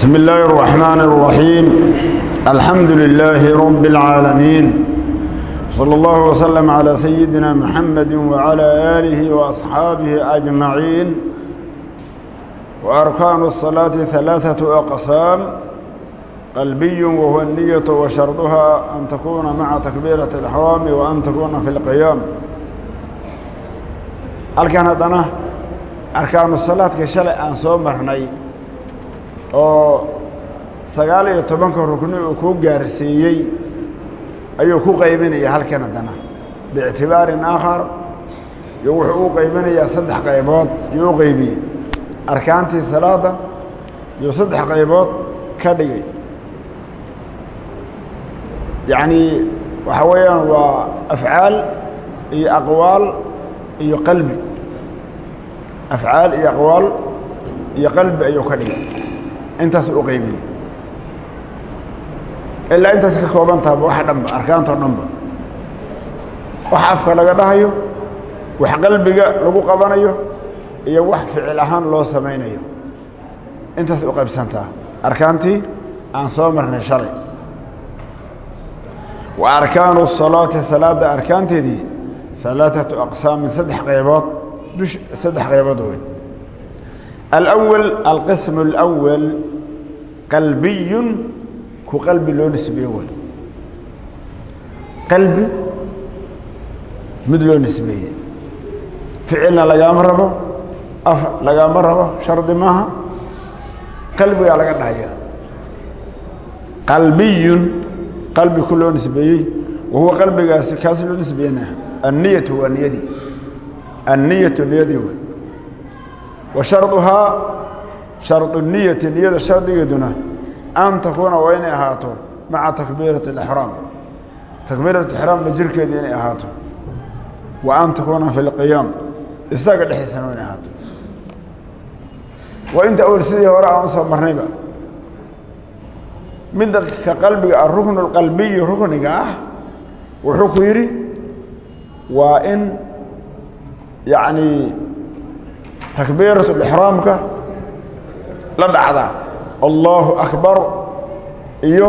بسم الله الرحمن الرحيم الحمد لله رب العالمين صلى الله وسلم على سيدنا محمد وعلى آله وأصحابه أجمعين وأركان الصلاة ثلاثة أقسام قلبي وهو النية وشرطها أن تكون مع تكبيرة الإحرام وأن تكون في القيام halkan haddana arkaanu salaadka shalay aan soo marnay oo sagaal iyo tobanka rukni uu kuu gaarsiiyey ayuu ku qaybinaya halkan haddana. Biictibaarin aakhar iyo wuxuu u qaybinayaa saddex qaybood yuu u qaybiyey. Arkaantii salaada yuu saddex qaybood ka dhigay. Yacnii waxaa weeyaan waa afcaal iyo aqwaal iyo qalbi. Afcaal iyo aqwaal iyo qalbi ayuu ka dhigay intaas u qaybiyey ilaa intaas ka kooban tahaba waxa dhanba arkaantao dhanba. Wax afka laga dhahayo wax qalbiga lagu qabanayo iyo wax ficil ahaan loo samaynayo. Intaas u qaybsantaa. Arkaantii aan soo marnay shalay. Wa arkaanu salaati salaadda arkaanteedii alaaثaةu aqsaamin saddex qaybood saddex qaybood wey alأwal alqism اlأwal qalbiyu ku qalbi loo nisbeeye wey qalbi mid loo nisbeeye ficilna lagaama rabo af lagaama rabo shardi maaha qalbigaa laga dhahaya qalbiyun qalbi ku loo nisbeeyey wahuwa qalbigaasi kaas loo nisbeeyena النية waa نyadii النية نyadii w وشharطuhaa شharط النيةi نiyada shardigeeduna أn takuuna waa inay ahaato maعa تakبيiraة الإحrاam تakبيiraة إحrاamna jirkeeda inay ahaato wa an takuuna في القiyaam isaga dhexdiisana waa inay ahaato waa inta awel sidii hore aan usoo marnayba midda ka qalbiga الrukن الqalbiyi rukniga ah wuxuu ku yidhi waa in yacni takbiirat اlixraamka la dhacdaa allahu akbar iyo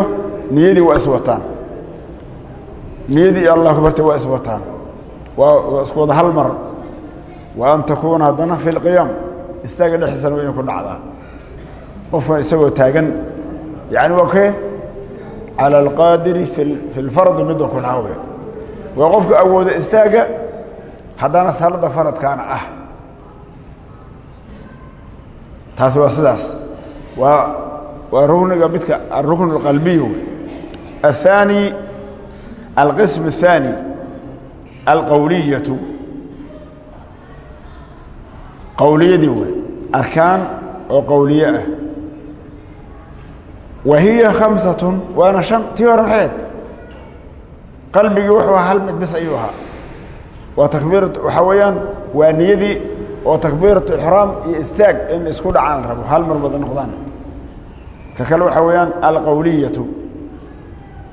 niyadii waa iswataan niyadii iyo allah akbarta waa iswataan waa waa isku wada hal mar wa an takuuna haddana fi اlqiyaam istaaga dhexdiisana waa inay ku dhacdaa qofkan isagoo taagan yani waa kee calى اlqaadiri fi اlfardi midda kulaha wey waa qofka awooda istaaga haddana salada faradkaana ah taasi waa sidaas waa waa rukniga midka arukn اqalbiy wey الثاني alqism الثاني alqowliyatu qowliyadii wey arkaan oo qowliye ah wa hiya khamsaة waana شhan tii hore maxayd qalbigii wuxuu ahaa hal mid bis ayuu ahaa waa takbiira waxaa weeyaan waa niyadii oo takbiiratu ixraam iyo istaag in isku dhacaan rabo. Hal mar wada noqdaan. Ka kale waxaa weeyaan alqowliyatu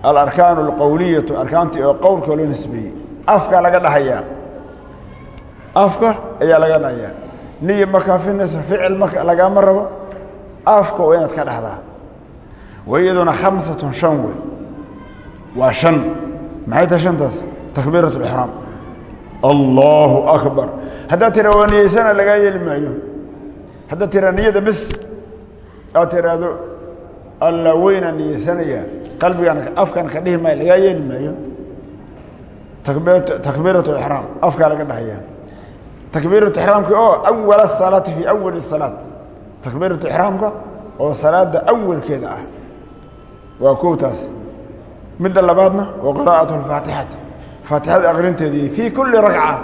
alarkaanu alqowliyatu arkaantii oo qowlka loo nisbeeyey. Afka laga dhahayaa afka ayaa laga dhahayaa niya markaa ficil marka lagaama rabo. Afka waa inaad ka dhahdaa. Wa khamsatun shan wey waa shan. Maxay tahay shantaas? Takbiirat اlixraam allaahu akbar. Haddaad tira waa niyeysana lagaa yeeli maayo. Haddaad tiraa niyada bes aad tiraahdo alla weynaan niyeysanayaa qalbigaan afkan ka dhihi maayo lagaa yeeli maayo. Takbiirat ixraam afkaa laga dhahayaa. Takbiirat ixraamka oo awal asalaati fii awali salaat. Takbiiratu ixraamka oo salaada awalkeeda ah. Waa kow taas midda labaadna oo qiraa'atu alfaatixati faatixada akrinteedii fii kuli rakca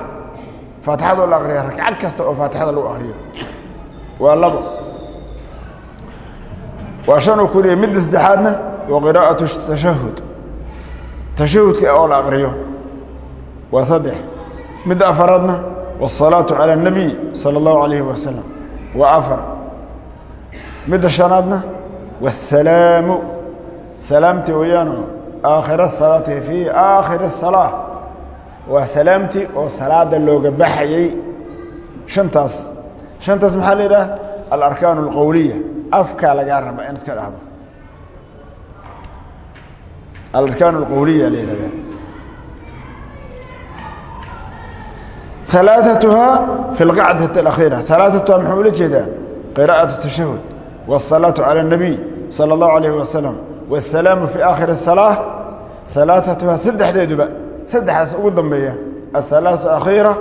faatixadoo la akriya ragcad kasta oo faatixada lagu akriyo waa labo waa shanuu ku leeyay midda saddexaadna wa qiraaءaة tashahud tashahudka oo la akriyo waa saddex midda afaraadna wالsalaaةu calى الnabiy salى اllahu عalayhi wasalam waa afar midda shanaadna wالsalaamu salaamti weeyaano aakhira salaati fii aakhiri الsalaa waa salaamtii oo salaada looga baxayey shantaas shantaas maxaa la yidhaha alarkaan اlqowliya afkaa lagaa raba inaad ka dhahdo alarkaan اlqowliya la yihahdaa alaaatuhaa fi اlqacdati اlakhiira alaaatuhaa muxuu ula jeedaa qira'aة الtashahud wالsalaaةu calى الnabiy salى اllahu alayh wasalam wالsalaamu fi aakhiri الsalaaة alaaatuhaa saddexdeeduba saddexdaas ugu dambeeya aلhalaaثu akhiira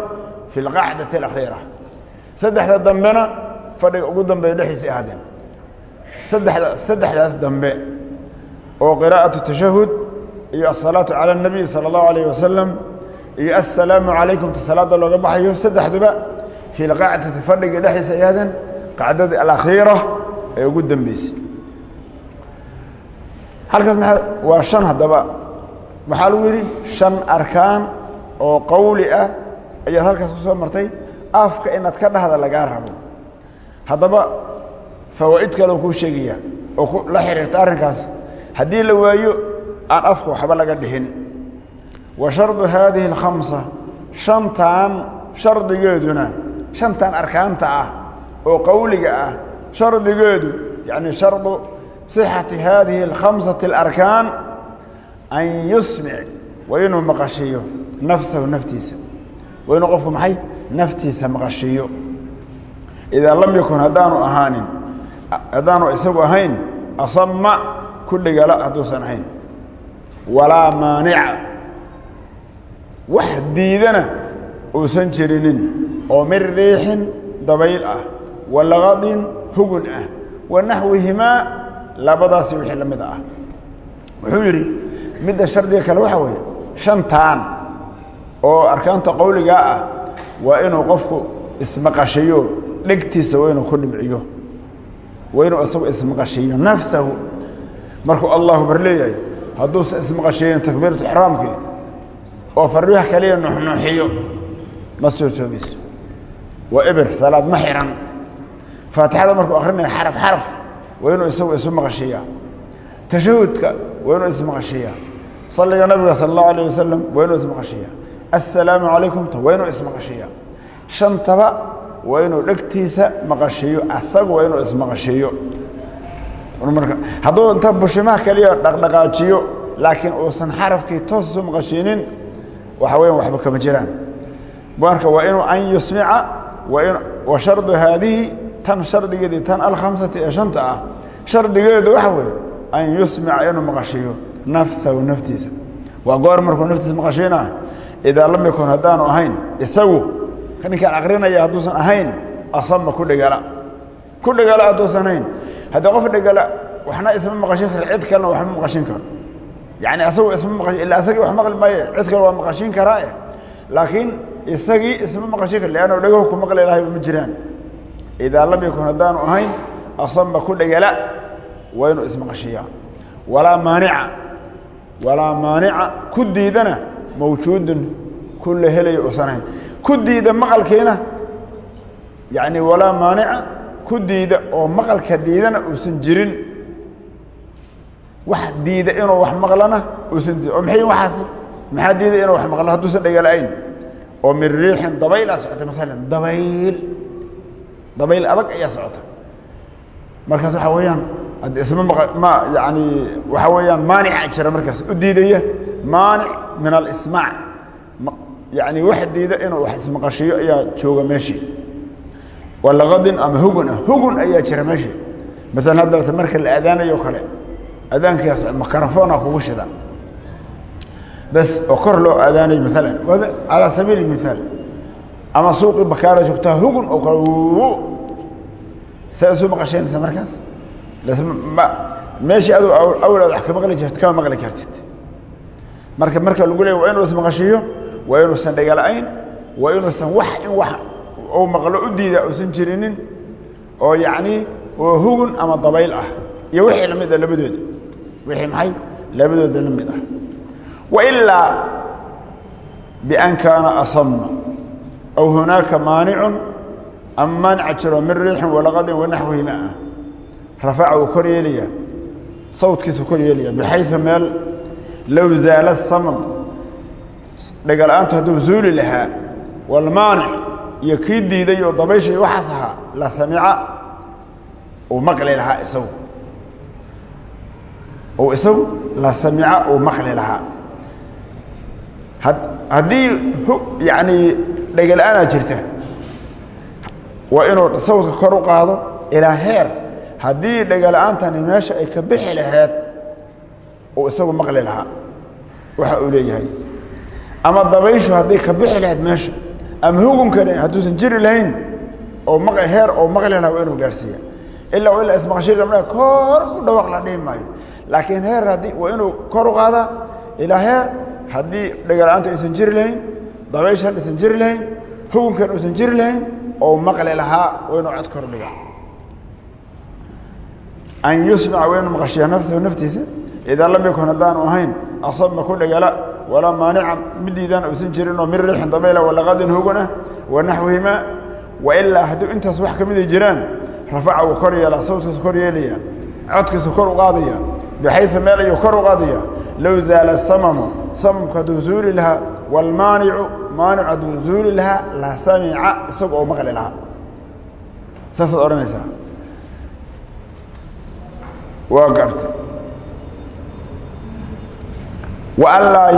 fi اlqacdati اlakhiira saddexda dambena fadhiga ugu dambeeya dhexdiisay ahaadeen saddexda saddexdaas dambe oo qira'aة tashahud iyo asalaatu calى الnabiy salى اllahu alayh wasalam iyo assalaamu calaykum ta salaada looga baxayo saddexduba fii lqacdati fadhigii dhexdiisa ay ahaadeen qacdadii alakhiira ee ugu dambeysay halkaas maa waa shan haddaba waxaa lagu yidhi shan arkaan oo qowli ah ayaad halkaas ku soo martay afka inaad ka dhahda lagaa rabo. Haddaba fawaa'id kaleo kuu sheegaya oo la xiriirta arrinkaas. Haddii la waayo aan afka waxba laga dhihin. Wa shardu haadihi alkhamsa shantan shardigeeduna shantan arkaanta ah oo qowliga ah shardigeedu yacni shardu sixati haadihi alkhamsati alarkaan an yusmic waa inuu maqashiiyo nafsahu naftiisa waa inuu qofku maxay naftiisa maqashiiyo idaa lam yakun haddaanu ahaanin haddaanu isagu ahayn asama ku dhigala hadduusan ahayn walaa maanica wax diidana uusan jirinin oo min riixin dabayl ah wa laqadin hugun ah wa naxwihimaa labadaasi wixii la mida ah wuxuu yidhi midda shardiga kale waxaa weeye shantaan oo arkaanta qowligaa ah waa inuu qofku ismaqashiyo dhegtiisa waa inuu ku dhibciyo waa inuu isagu ismaqashiyo nafsahu. Markuu allahu bar leeyahay hadduusan ismaqashiyin takbiiratu ixraamkii oo fariiha kaliya nuxnuuxiyo ma suurtoobayso waa ibir salaad ma xihan faatixada markuu akrinaya xaraf xaraf waa inuu isagu isu maqashiiyaa tashahudka waa inuu ismaqashiiyaa salliga nabiga sala allahu alayh wasalam waa inuu ismaqashiiyaa assalaamu calaykumta waa inuu ismaqashiiyaa shantaba waa inuu dhegtiisa maqashiiyo asagu waa inuu ismaqashiiyo hadduu inta bushimaha kaliya dhaqdhaqaajiyo laakiin uusan xarafkii toos isu maqashiinin waxa weyan waxba kama jiraan. Marka waa inuu an yusmica wa shardu haadihi tan shardigeedii tan alkhamsati ee shanta ah shardigeedu waxa weeye an yusmica inuu maqashiiyo nafsahu naftiisa. Waa goor markuu naftiisa maqashiinah idaa lam yakun haddaanu ahayn isagu ninkaan akrinaya hadduusan ahayn asama ku dhegala. Ku dhegala hadduusan ahayn. Haddii qof dhegala waxna isma maqashin cid kalena waxma maqashin karo. Yani asagu isma illa asagii wax maqli maaye cid kale waa maqashin karaae laakiin isagii isma maqashin karo leanno dhegahu ku maqli lahayba ma jiraan. Idaa lam yakun haddaanu ahayn asama ku dhegala waa ismaqashiyaa walaa maanica walaa maanica ku diidana mawjuudun ku la helayo uusan ahayn ku diida maqalkiina yani walaa maanica ku diida oo maqalka diidana uusan jirin. Wax diida inuu wax maqlana uusan oo maxay waxaas? Maxaa diida inuu wax maqlo? Hadduusan dhegala-ayn oo min riixin dabayl aa socota maalan dabayl. Dabayl adag ayaa socota. Markaas waxaa weeyaan yani waxaa weeyaan maanica jira markaas u diidaya maanic min alismaac yani wax diida inuu wax ismaqashiyo ayaa jooga meeshii. Walaqadin ama hugun hugun ayaa jira meeshii. Maalan hadda marka la aadaanayo kale adaankiias makarafona kugu shida. Bes oo kor loo aadaanayo maalan calaa sabiili mihaal ama suuqii bakaara joogtaa hugun oo kale saa isu maqashaynaysa markaas meeshii adu awal aad wax ka maqli jirtid kama maqli kartid marka marka lagu leey waa inuu ismaqashiyo waa inuusan dhegala-ayn waa inuusan wax in wax uu maqlo u diida uusan jirinin oo yacnii oo hugun ama dabayl ah iyo wixii la mid ah labadooda wixii maxay labadooda la mid ah wailaa bian kaana asama aw hunaaka maanicun ama maanica jiro min riixin walaqadin wanaxwihima ah rafaca uu kor yeelaya sawdkiisu kor yeelaya bixayu meel low zaala samam dhegala-aantu hadduu zuuli lahaa walmaanic iyo kii diiday oo dabayshii waxaas ahaa la samica uu maqli lahaa isagu. Uu isagu la samica uu maqli lahaa. Haddii yani dhegala-aanaa jirta waa inuu sawdka kor u qaado ilaa heer haddii dhegala-aantani meesha ay ka bixi laheed uu isagu maqli lahaa waxa uu leeyahay. Ama dabayshu hadday ka bixi lahayd meesha ama hugunkani hadduusan jiri lahayn oo heer oo maqli lahaa waa inuu gaarhsiiya ilaa ilaa ismaqashiri lamdha kor u dhawaaq la dhihi maayo. Laakiin heer haddii waa inuu kor u qaadaa ilaa heer haddii dhegala-aantu aysan jiri lahayn dabayshan aysan jiri lahayn hugunkan uusan jiri lahayn oo maqli lahaa waa inuu cod kor dhiga an yusmac waa inuu maqashiya nafsahu naftiisa idaa lam yakun haddaanu ahayn asabma ku dhegala walaa maanica midiidaan uusan jirin oo min riixin dabayla walaqadin hugun ah wa naxwihimaa wa ilaa hadduu intaas wax ka miday jiraan rafaca wuu kor yeelaa sawdkiisu kor yeelaya codkiisu kor u qaadaya bxayu meel ayuu kor u qaadaya low zaala samamu samamku hadduu zuuli lahaa wاlmaanicu maanicu hadduu zuuli lahaa la samica isaga oo maqli lahaa saasaad odhanaysaa waa garta waanlaa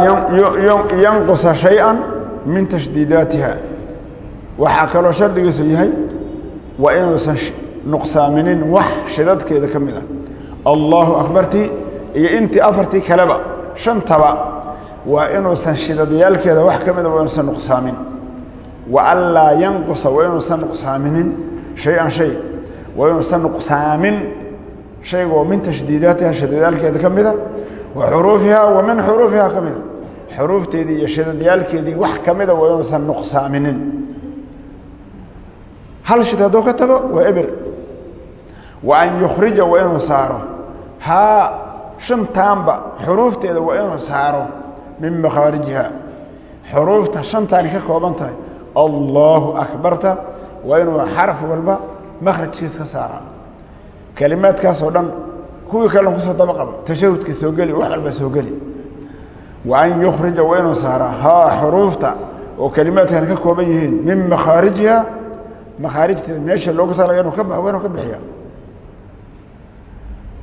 yanqusa shayئa min tashdiidaatiha waxaa kaloo shardigiisu yahay waa inuusan nuqsaaminin wax shidadkeeda ka mid ah. Allahu akbartii iyo intii afartii kaleba shantaba waa inuusan shidadyaalkeeda wax ka mida waa inuusan nuqsaamin. Wa anlaa yanqusa waa inuusan nuqsaaminin shay-an shay waa inuusan nuqsaamin shaygoo min tashdiidaatiha shidadyaalkeeda ka mida wa xuruufiha wa min xuruufiha ka mida. Xuruufteedii iyo shidadyaalkeedii wax ka mida waa inuusan nuqsaaminin. Hal shid hadduu ka tago waa eber. Wa an yukhrija waa inuu saaro. Haa shantaanba xuruufteeda waa inuu saaro min makhaarijiha xuruufta shantaani ka kooban tahay allaahu akbarta waa inuu xaraf walba makhrajkiis ka saaraa kelimaadkaasoo dhan kuwii kalen ku soo daba qaba tashahudka soo geli wax walba soo geli. Wa an yukhrija waa inuu saaraa haa xuruufta oo kelimaadkani ka kooban yihiin min makhaarijiha makhaarijteeda meesha loogu talaga inuu ka baxo waa inuu ka bixiya.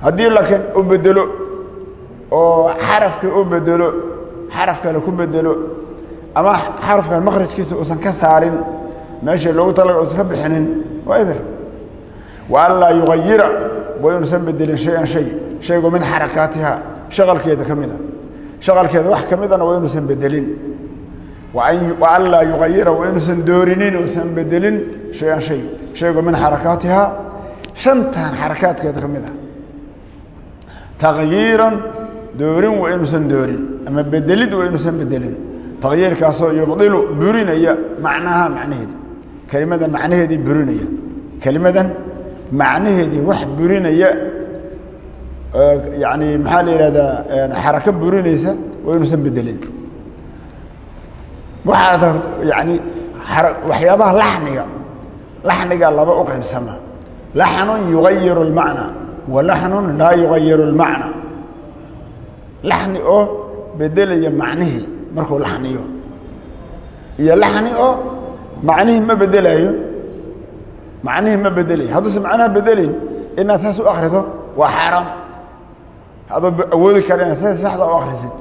Haddii laakiin u bedelo oo xarafkii u bedelo xaraf kale ku bedelo ama xarafkan makhrajkiisa uusan ka saarin meesha loogu talaga uusan ka bixinin waa eber wa an laa yugayira waa inuusan bedelin shay-an shay shaygu min xarakaatiha shaqalkeeda ka mida shaqalkeeda wax ka midana waa inuusan bedelin wa an laa yugayira waa inuusan doorinin uusan bedelin shay-an shay shaygu min xarakaatiha shantan xarakaadkeeda ka mid a takyiiran doorin waa inuusan doorin ama bedelid waa inuusan bedelin takyiirkaasoo yubdilu burinaya macnaha macnaheedi kelimadan macnaheedii burinaya kelimadan macnaheedii wax burinaya yani maxaa la yihahdaa xarako burinaysa waa inuusan bedelin waxaa yani waxyaabaha laxniga laxniga laba u qaybsama laxnun yugayiru اlmacna wa laa yugayiru اlmacna laxni oo bedelaya macnihii markuu laxniyo. Iyo laxni oo macnihii ma bedelayo macnihii ma bedelayo hadduusan macnaha bedelayn inaad saas u akrido waa xaaraam. Adoo awoodi kara inaad sa saxda u akrisid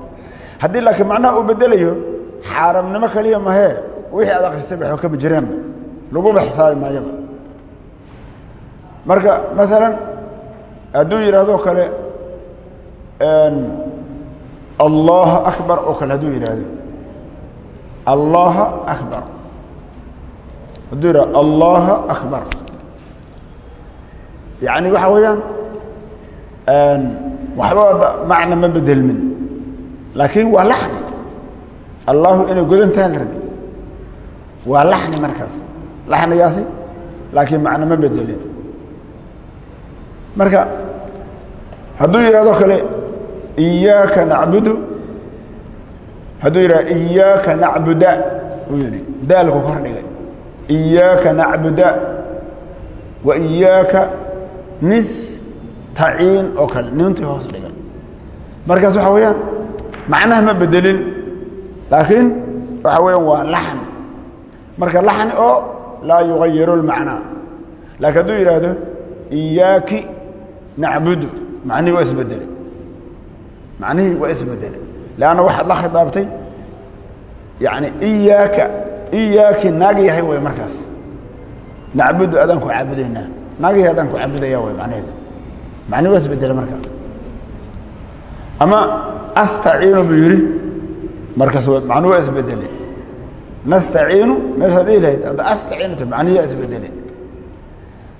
haddii laakiin macnaha uu bedelayo xaaraamnimo kaliya mahee wixii aad akrisay ba kama jiraanba laguma xisaabi maayaba marka maalan hadduu yidhaahdo kale allaha akbar oo kale hadduu yidhaahdo. Allaha akbar hadduu yidhahdo allaha akbar. Yani waxa weeyaan waxba macna ma bedelmin. Laakiin waa laxni. Allahu inay godantaha la rabi waa laxni markaas. Laxnigaasi laakiin macno ma bedelin. Marka hadduu yidhahdo kale iyaaka nacbudu hadduu yidhahdo iyaaka nacbuda uu yidhi daalku kor dhigay iyaaka nacbuda wa iyaaka nistaciin oo kale niuntii hoos dhigay markaas waxa weeyaan macnaha ma bedelin laakiin waxa weeyaan waa laxni marka laxni oo laa yugayiru اlmacnaa laakiin hadduu yidhaahdo iyaaki nacbudu macnihii waa isbedelay macnihii waa isbedelay leanna waxaad la khidaabtay yani iyaaka iyaaki naag yahay way markaas. Nacbudu adaan ku caabudaynaa naagihii adaan ku caabudaya way macnaheedu. Macnihi waa isbedelay markaa ama astaciinu buu yidhi. Markaas macnuhu waa isbedelay nastaciinu meeshaad dhihi lahayd hadda astaciinta macnihi waa isbedelay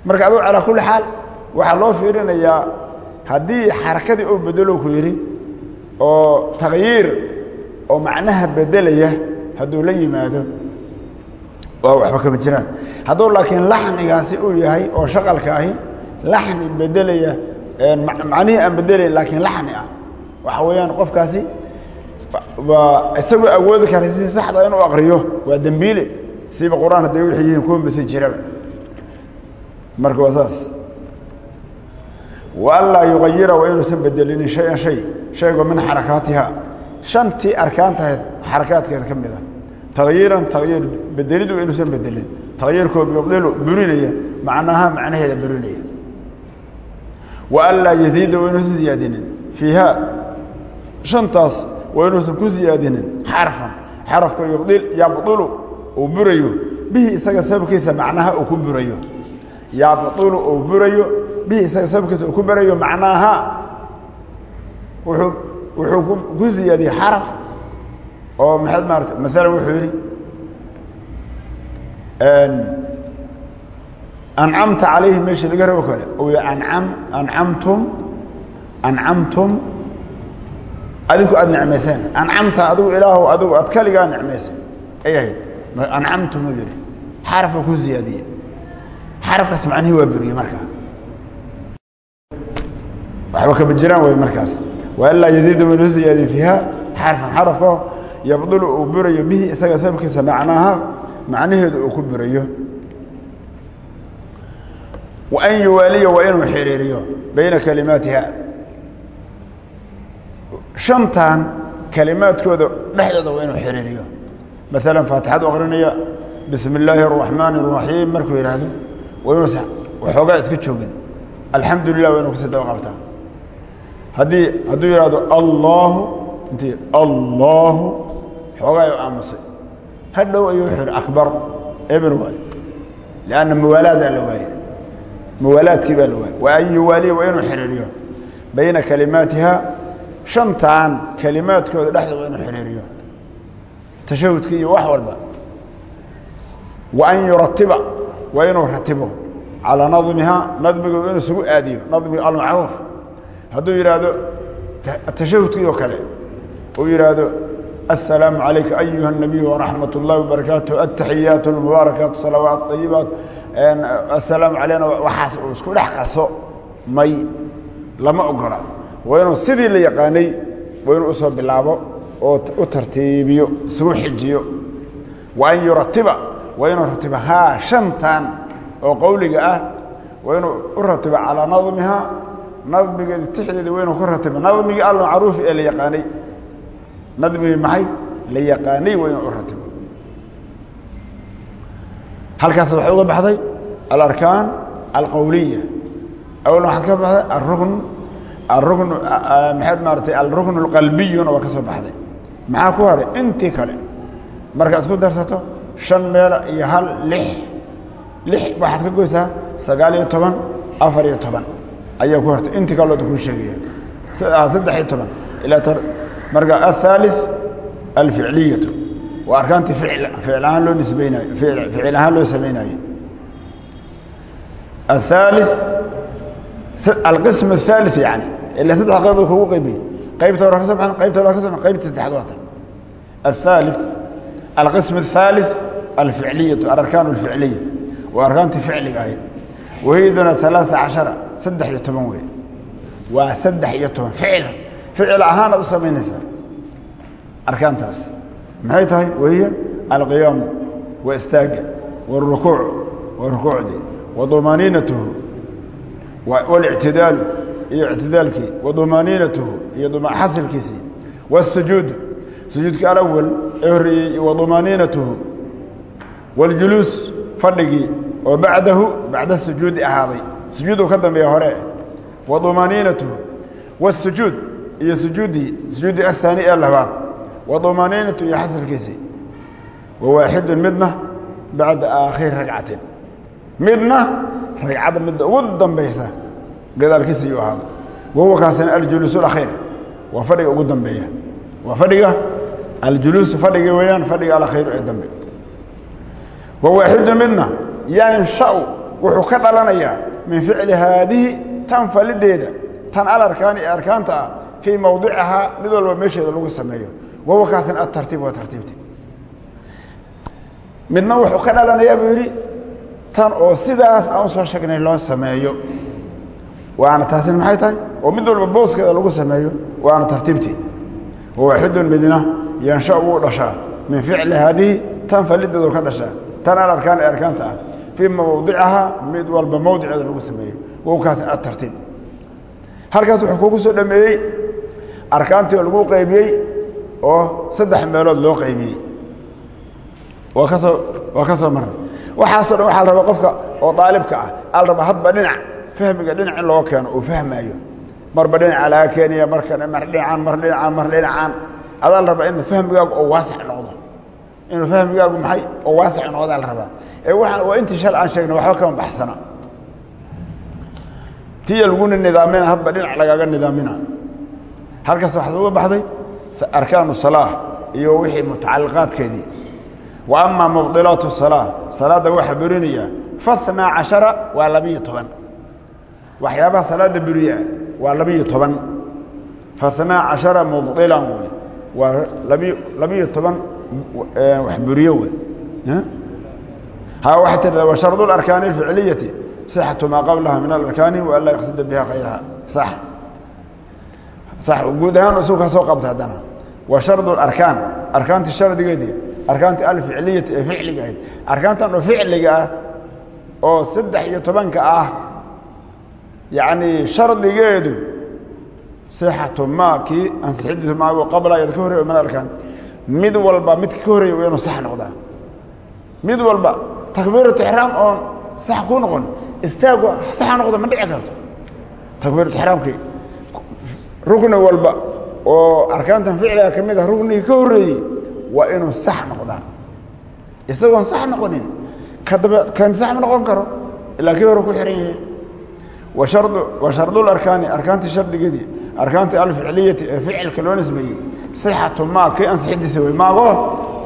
marka aduu calaa kulli xaal waxaa loo fiirinayaa haddii xarakadii uu bedelo ku yidhi oo takyiir oo macnaha bedelaya hadduu la yimaado waa waxba kama jiraan. Hadduu laakiin laxnigaasi uu yahay oo shaqalka ahi laxni bedelaya macnihii aan bedelayn laakiin laxni ah. Waxa weeyaan qofkaasi waa isagoo awoodi kara si saxda inuu akriyo waa dembiile. Siiba qur'aan hadday waxay yihiin kuwa masi jiraba. Marka waa saas. Wa an laa yuqayira waa inuusan bedelinin shay-an shay shaygo min xarakaatiha shantii arkaantahayd xarakaadkeeda ka mid ah takyiiran takyiir bedelidu inuusan bedelin. Takyiirkoo yubdilu burinaya macnaha macnaheeda burinaya wa an laa yaziida waa inuusan ziyaadinin. Fiiha shantaas waa inuusan ku siyaadinin xarfan. Xarafka yabdulu uu burayo. Bihi isaga sababkiisa macnaha uu ku burayo. Yabdulu uu burayo. Bihi isaga sababkiisa uu ku burayo macnaha. Wuxuu wuxuu ku siyaadiyey xaraf oo maxaad maarata maalan wuxuu yidhi ancamta calayhi meeshii laga rabo kale yidhi ancam ancamtum ancamtum adinku aad nicmayseen ancamta adigu ilaahu adigu aad kaligaa nicmayseen ay ahayd. Ancamtum uu yidhi xarafka ku siyaadiyey xarafkaas macnihii waa buriyey markaa waxba kama jiraan way markaas. Waa ilaa yaziida waynu siyaadin fiiha xarfan xarafko yabdulu uu burayo bihi isaga sababkiisa macnaha macnaheedu uu ku burayo wa an yuwaaliya waa inuu xiriiriyo bayna kalimaatiha. Shantan kalimaadkooda dhexdooda waa inuu xiriiriyo. Maalan faatixadu aqrinaya bismi illaahi araxmaani araxiim markuu yidhaahdo waa inuusan waxoogaa iska joogin. Alxamdu lilah waa inu kasi daba qabtaa haddii hadduu yidhahdo allaahu inti allaahu xoogaa u aamusay. Hadhow ayuu wuxuu akbar eber waay. Lianna mawaalaadaa la waaye mawaalaadkii baa la waaye wa an yuwaaliya waa inuu xiriiriyo. Bayna kalimaatiha shantan kalimaadkooda dhexdooda inuu xiriiriyo. Tashahudkii iyo wax walba. Wa an yuratiba waa inuu ratibo. Calaa nadmiha nadmigooda inuu isugu aadiyo. Nadmiga almacruuf. Hadduu yidhaahdo tashahudkii oo kale uu yidhaahdo السلام عليك أيها النبي ورحمة الله وبركاته التحيات المباركات الصلوات الطيبات السلام علينا وحاس اسكو دخ قسو مي لما اوغلا وينو سيدي لا يقاني وينو اسو بلابو او ترتيبيو سو خجيو وان يرتب وينو رتب ها شنتان او قوليغا اه وينو رتب على نظمها نظمي تحديد وينو كرتب نظمي الله معروف اللي يقاني nadmigii maxay? La yaqaanay waa inuu u ratibo halkaas waxay uga baxday alarkaan alqowliya awalna waxaad ka baxday arukn arukn maxaad maaratay alrukn alqalbiyuna waa ka soo baxday. Maxaa ku haray? Intii kale. Marka isku darsato shan meela iyo hal lix. Lix waxaad ka goysaa sagaal iyo toban afar iyo toban. Ayaa ku hartay intii kalooda kuu sheegaya saddex iyo toban. Ilaa marka aلثالث alficliyatu waa arkaantii ficil ahaan loo nisbaynayo ficil ahaan loo samaynayo الثالث alqism الثالث yani ila saddex qaybood kugu qaybay qaybta hore ka soo baxan qaybta hore ka soo baxan qaybta saddexaad waa tan الثالث alqism الثالث alficliyatu alarkaan الficliya waa arkaantii ficliga ahayd wahiduna ثaلaaثa caشhaرa saddex iyo toban wey waa saddex iyo toban ficil ficil ahaanaad u samaynaysaa. Arkaantaas. Maxay tahay? Wahiya alqiyaamu wa istaaga warukuuc waa rukuucdii wa dumaniinatuhu walictidaalu iyo ictidaalkii wa dumaniinatuhu iyo xasilkiisii wasujuudu sujuudka alawal ee horreeyey wa dumaniinatuhu waljuluus fadhigii oo bacdahu bacda sujuudi ahaaday. Sujuuduu ka dambeeya hore. Wa dumaniinatuhu wasujuud iyo sujuuddii sujuuddii ahaani ee labaad wa dumaniinatu iyo xasilkiisii wa waaxidun midna bacda aakhiri ragcatin midna ragcadda midda ugu dambaysa gadaalkiisa yuu ahaado wa huwa kaasina aljuluusu alakhiir waa fadhiga ugu dambeeya waa fadhiga aljuluusu fadhigii weeyaan fadhiga alakhiiru ee dambe. Wa waaxidun midna yanshau wuxuu ka dhalanayaa min ficli haadihi tan falideeda tan alarkaani ee arkaanta ah fii mawdicihaa mid walba meesheeda lagu sameeyo. Wa huwa kaasina atartiib waa tartiibti midna wuxuu ka dhalanayaa buu yidhi tan oo sidaas aan u soo sheegnay loo sameeyo waana taasina maxay tahay? Oo mid walba booskeeda lagu sameeyo waana tartiibtii waaxidun midna yansha wuu dhashaa. Min ficli haadihi tan falideedu ka dhashaa. Tan alarkaan ee arkaanta ah. Fii mawdicihaa mid walba mawdiceeda lagu arkaantii oo lagu qaybiyey oo saddex meelood loo qaybiyey. Waa ka soo waa ka soo marnay. Waxaasoo dhan waxaa la rabaa qofka oo daalibka ah ala rabaa hadba dhinac fahmiga dhinac in loo keeno uu fahmaayo. Marba dhinaca laga keenaya marka mar dhinacaan mar dhinacaan mar dhinacaan adaa la rabaa in fahmigaagu oo waasic noqdo. Inuu fahmigaagu maxay? Oo waasic noqdaa la rabaa. Ee waxaan waa intii shal aan sheegnay waxba kama baxsana. Tiya laguna nidaamina hadba dhinac lagaaga nidaamina halkaas waxaad uga baxday arkaanu salaa iyo wixii mutacalliqaadkeedii. Wa amaa mubdilaatu salaa salaadda waxa burinaya fathnaa cashara waa labiyo toban. Waxyaabaha salaadda buriyaa waa labiyo toban. Fathnaa cashara labiyo toban wax buriyo wa shardu larkaani alficliyati sixatu maa qablaha min alarkaani wa an laa yaqsida biha khayraha. Sax guud ahaan ka soo qabta haddana. Wa shardu larkaan arkaantii shardigeedii arkaantii alficliyati ee ficliga ahayd. Arkaantan oo ficliga ah oo saddex iyo tobanka ah yacni shardigeedu sixatu maa kii ansixidiisu maagu qabla iyada ka horrey min arkaan. Mid walba midka ka horreeya waa inuu sax noqdaa. Mid walba takbiiratu ixraam oon sax kuu noqon istaagu saxa noqdo ma dhici karto. Takbiiratu ixraamkii rukni walba oo arkaantan ficliga ka mid ah ruknigii ka horreeyey waa inuu sax noqdaa isagoon sax noqonin kadaba kan sax ma noqon karo ilaa kii hore ku xihan yahay. Wa shardularkaani arkaantii shardigeedii arkaantii alficliyati ee ficilka loo nisbeeyey sixatu maa kii ansixidiisa wey maagoo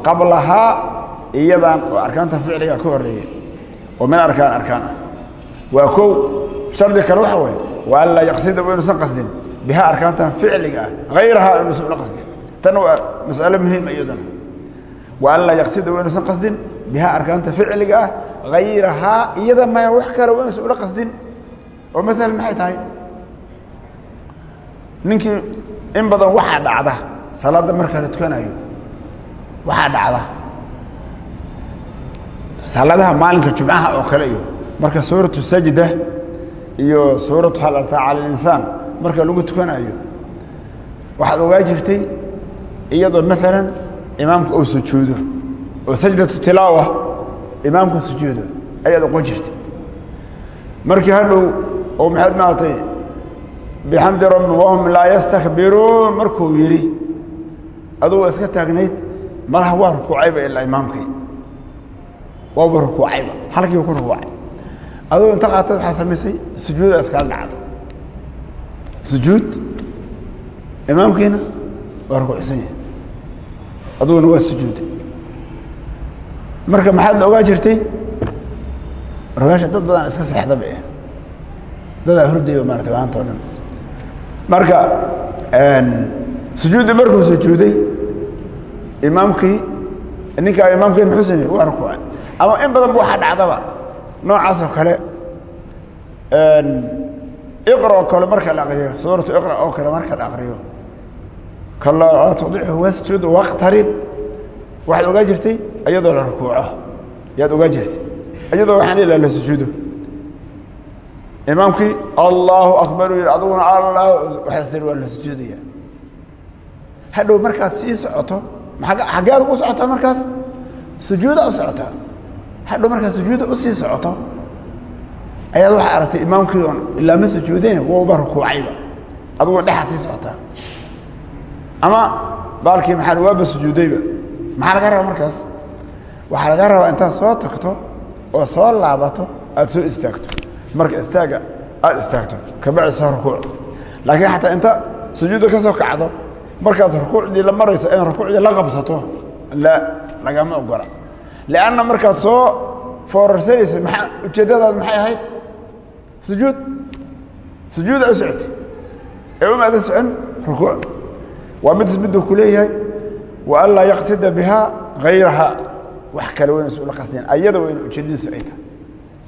qablahaa iyadan oo arkaantan ficliga ka horreeyey. Oo min arkaan arkaan ah. Waa kow shardi kale waxa waye wa an laa yaqsida wa inuusan qasdin biha arkaantan ficliga ah hayrahaa inuusan ula qasdin. Tan waa mas'alo muhiima iyadana. Wa an laa yaqsida wa inuusan qasdin biha arkaanta ficliga ah hayrahaa iyada maya wax kale wa inuusan ula qasdin. Oo maala maxay tahay? Ninkii in badan waxaa dhacda salaadda marka la tukanayo waxaa dhacda. Salaadaha maalinka jumcaha oo kale iyo marka suuratu sajda iyo suuratu hal artaa cala alinsaan marka lagu tukanayo. Waxaad ogaa jirtay iyadoo maalan imaamka uu sujuudo oo sajdatu tilaawa imaamka sujuudo ayaad oqon jirtay. Markii hadhow oo maxaad maaragtay bixamdi rabbi wahum laa yastakbiruun markuu yidhi adugu iska taagnayd malaha waa rukuucayba ilaa imaamkii waaba rukuucayba halkiiba ku rukuucay adugu inta qaatad waxaa samaysay sujuuda iskala dhacdo sujuud imaamkiina waa rukuucsan yahay. Aduguna waa sujuuda marka maxaad ogaa jirtay? Markaasha dad badan iska seexdaba dadaa hurdayo maarata maanta o dhan. Marka sujuuddii markuu sujuuday imaamkii ninkaa imaamkiina muxuu sameeyey? Waa rukuucay ama in badan ba waxaa dhacdaba. Noocaas oo kale iqra oo kale marka la aqriyo. Suuratu iqra oo kale marka la aqriyo. Kala laa tudichu wasjud waqtarib. Waxaad ogaa jirtay? Iyadoo la rukuuco. Yaad ogaa jirtay. Iyadoo waxaan ilaa la sujuudo. Imaamkii allahu akbar uu yidhi aduguna allah waxaas tiri waa la sujuudaya hadhow markaad sii socoto xaggee adugu u socotaa markaas? Sujuuda u socotaa. Hadhow markaad sujuuda u sii socoto ayaad waxaa aragtay imaamkii oon ilaa ma sujuudeen wauba rukuucayba. Adugu dhexaad sii socotaa ama baalkii maxaa waaba sujuudayba? Maxaa laga rabaa markaas? Waxaa laga rabaa intaad soo tagto oo soo laabato aad soo istaagto. Marka istaaga aad istaagto kabacdi soo rukuuc. Laakiin xataa inta sujuudda ka soo kacdo markaad rukuucdii la marayso in rukuucdii la qabsato la lagama ogola. Lianna markaad soo foorarsanaysa maa ujeeddadaad maxay ahayd sujuud sujuuda u socotay ee umaada socon rukuuc waa midis miduu ku leeyahay wa an laa yaqsida bihaa hayraha wax kale wayna is ula qasdeen ayada waa inu ujeedadiisu ay tahay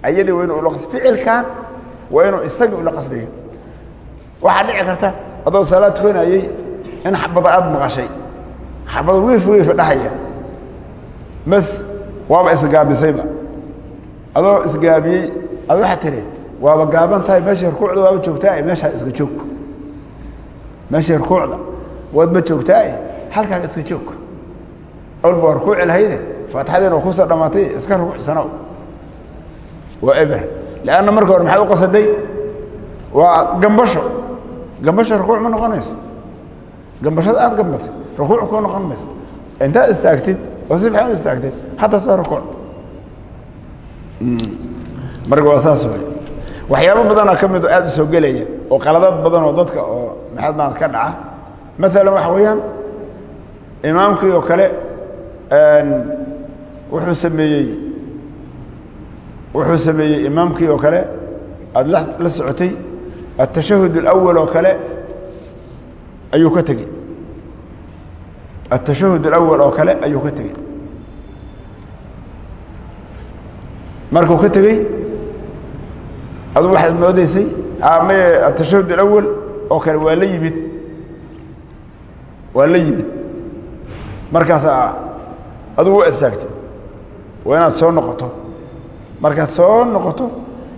ayadii waa inu ula qas ficilkan waa inuu isagii ula qasdayo waxaa dhici karta adoo salaad tukanayey in xabada aad maqashay xabada wiif wiifa dhahaya bas waaba isgaabisayba adoo isgaabiyey ad waxaa tihi waaba gaaban tahay meeshii rukuucda waaba joogtaa meeshaa iska joog. Meeshii rukuucda waadba joogtaa halkaaga iska joog. Awlba waa rukuuci lahayde faatixadiina ku soo dhammaatay iska rukuucsanow waa eber. Leanna marka hore maxaad u qasaday? Waa gambasho. Gambasho rukuuc ma noqonayso. Gambashada aad gambatay rukuuc ku noqon mayso. Intaad istaagtid oo si fiican u istaagtid hadda soo rukuuc marka waa saas wey waxyaabo badanoo ka mido aad u soo gelaya oo qaladaad badan oo dadka oo maxaad maad ka dhaca maalan waxa weeyaan imaamkii oo kale wuxuu sameeyey wuxuu sameeyey imaamkii oo kale aada la la socotay التشhهد الأول oo kale ayuu ka tegey التشhهد الأول oo kale ayuu ka tegey markuu ka tegey adu waxaad moodaysay mye atashahud alawal oo kale waa la yimid. Waa la yimid. Markaasaa ah, adugu u istaagtay waa inaad soo noqoto. Markaad soo noqoto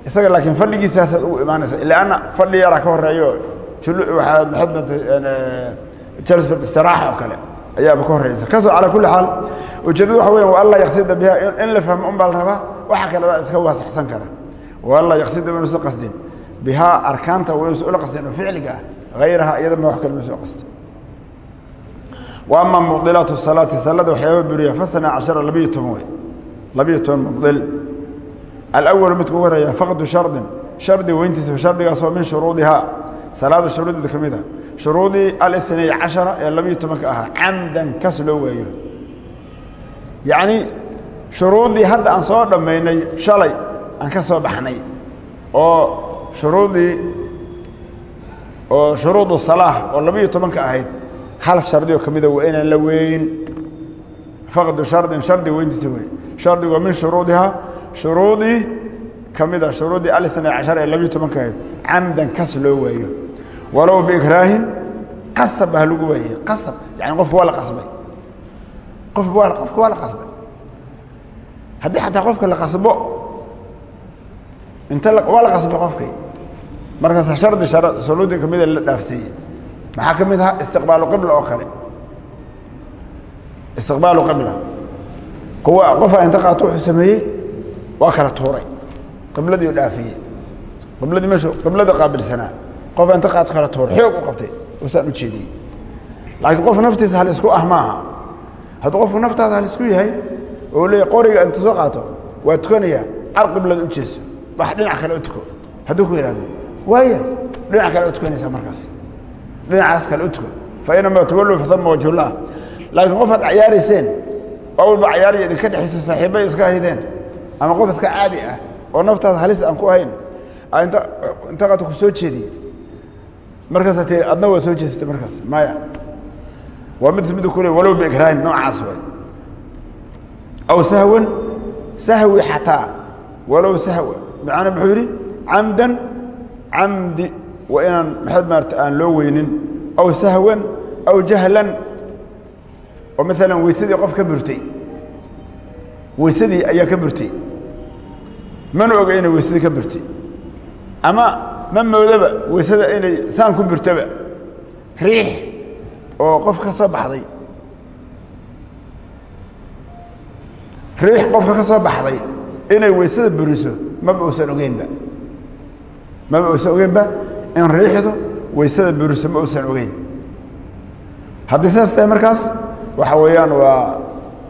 isaga laakiin fadhigiisaasaad ugu imaanaysa. Ila anna fadhi yaraa ka horeeyo waaa maxadmat jalsat eh, istiraaxa oo kale ayaaba ka horreysa ka soo calaa kulli xaal ujeedadu waxa weya wa anlaa yaksida biha in la fahmo unbaa la rabaa. Waxa kale adaa iska waasaxsan kara wa alla yaksida waynuusa qasdin bihaa arkaanta waynuusa ula qasdin oo ficliga ah hayraha iyadama wax kale nuusa qasdin wa ama mubilaat salaati salada waxyaaba buriya faana cashara labiyo toban wey labiyo toban mubdil alأwl midka ugu horreeya faqdu shardin shardi weyntiisa shardigaasoo min shuruudihaa salaada shuruudeeda ka mid a shuruudii alnay cashara ee labiyo tobanka ahaa camdan kas loo waayo yacni shuruuddii hadda aan soo dhammaynay shalay aan ka soo baxnay oo shuruudii oo shuruudu salaa oo labiyo tobanka ahayd hal shardi oo ka mida waa inaan la weyn. Faqdu shardin shardi weyntiisa wey shardigo min shuruudihaa. Shuruudii ka mid a shuruuddii alna cashar ee labiyo tobanka ahayd camdan kas loo waayo. Walow biikraahin qasab ah lagu waayey qasab yani qofka waa la qasbay. Waa qofka waa la qasbay. Haddii xataa qofka la qasbo inta waa la qasbay qofkii. Markaas shardi shuruuddii ka mida la dhaafsiiyey. Maxaa ka mid ahaa istiqbaalu qibla oo kale? Istiqbaalu qibla kuwa qofaa inta qaato wuxuu sameeyey waa kala tuuray. Qibladii u dhaafiyey. Qibladii meeshu qiblada qaabilsanaa. Qofa inta qaato kala tuuray xoog u qabtay usaan u jeediyey laakiin qof naftiisa halisku ah maaha. Hadduu qofku naftaada halisku yahay oo leeya qoriga inta soo qaato waa tukanayaa car qiblada u jeeso wax dhinac kale u tuko. Hadduu ku yidhahdo waaya dhinac kale u tukanaysaa markaas. Dhinacaas kale u tuko. Fa inamaa tuwallow faama wajhullah laakiin qof aad cayaarayseen oo walba cayaariya idinka dhexayso saaxiibbay iska ahaydeen. Ama qof iska caadi ah oo naftaada halis aan ku ahayn inta inta qato ku soo jeediye markaasaa tii adna waa soo jeesatay markaas maya waa mid mid ku le walow biikraahin noocaas way. Aw sahwan sahwi xataa walow sahwa macana muxuu yidhi camdan camdi waa inaan maxaad maarata aan loo weynin aw sahwan aw jahlan. Oo maalan weysadii qof ka burtay. Weysadii ayaa ka burtay. Mana oga inay weysadii ka burtay. Ama ma moodaba weysada inay saan ku burtaba. Riix oo qof ka soo baxday. Riix qofka ka soo baxday. Inay weysada buriso maba uusan ogeynba. Maba uusan ogeynba in riixdu weysada buriso ma uusan ogeyn. Haddii saas tahay markaas waxa weeyaan waa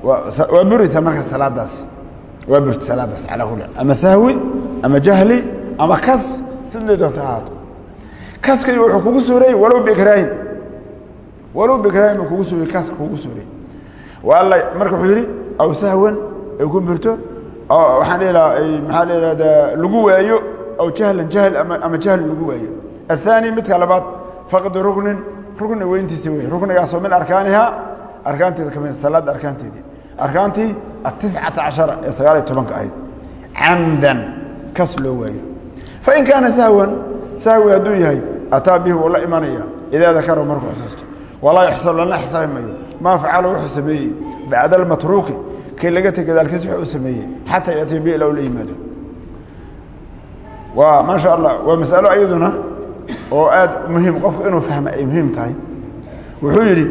waa buraysa markaas salaadaasi waa burta salaadaas calaa kulli ama sahwi ama jahli ama kas sidii doonta ahaato. Kaskay wuxuu kugu suuray walow bikraahin walow bikraahin buu kugu suuray kaska kugu suuray. Waalla marka wuxuu yidhi aw sahwan ay ku burto waxaan dhihi lahaa maxaa la ihahdaa lagu waayo aw jahlan jahl ama jahl lagu waayo aلثaanي midka labaad faqdu ruknin rukni weyntiisa wey ruknigaasoo min arkaaniha arkaanteeda kamid salaada arkaanteedii arkaantii atiscata cashara ee sagaal iyo tobanka ahayd camdan kas loo waayo fain kaana sahwan sahwi hadduu yahay ataa bihi wuu la imanaya idaa dakara markuu xusuusto walaa yuxsab lana xisaabi mayo maa facala wuxuu sameeyey bacda almatruuki kii laga teg gadaalkiis wuxuu sameeyey xataa yatii bi ila la yimaado. Waa maa sha allah waa masalo iyaduna oo aad muhiim qofku inuu fahma ay muhiim tahay. Wuxuu yidhi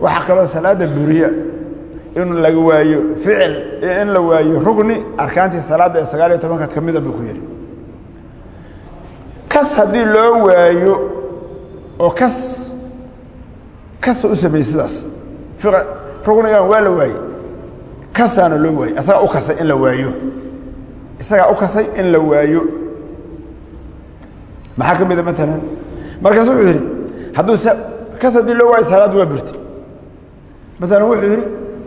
waxaa kaloo salaada buriya in laga waayo ficil in la waayo rugni arkaantii salaadda ee sagaal iyo tobankaad ka mida buu ku yidhi. Kas haddii loo waayo oo kas kasa u sameeyey sidaas. Rugnigan waa la waayey kasaana loo waayey isagaa u kasay in la waayo. Isagaa u kasay in la waayo. Maxaa ka mida maalan markaas wuxuu yidhi hadduu kas haddii loo waayo salaaddu waa burti maalan wuxuu yidhi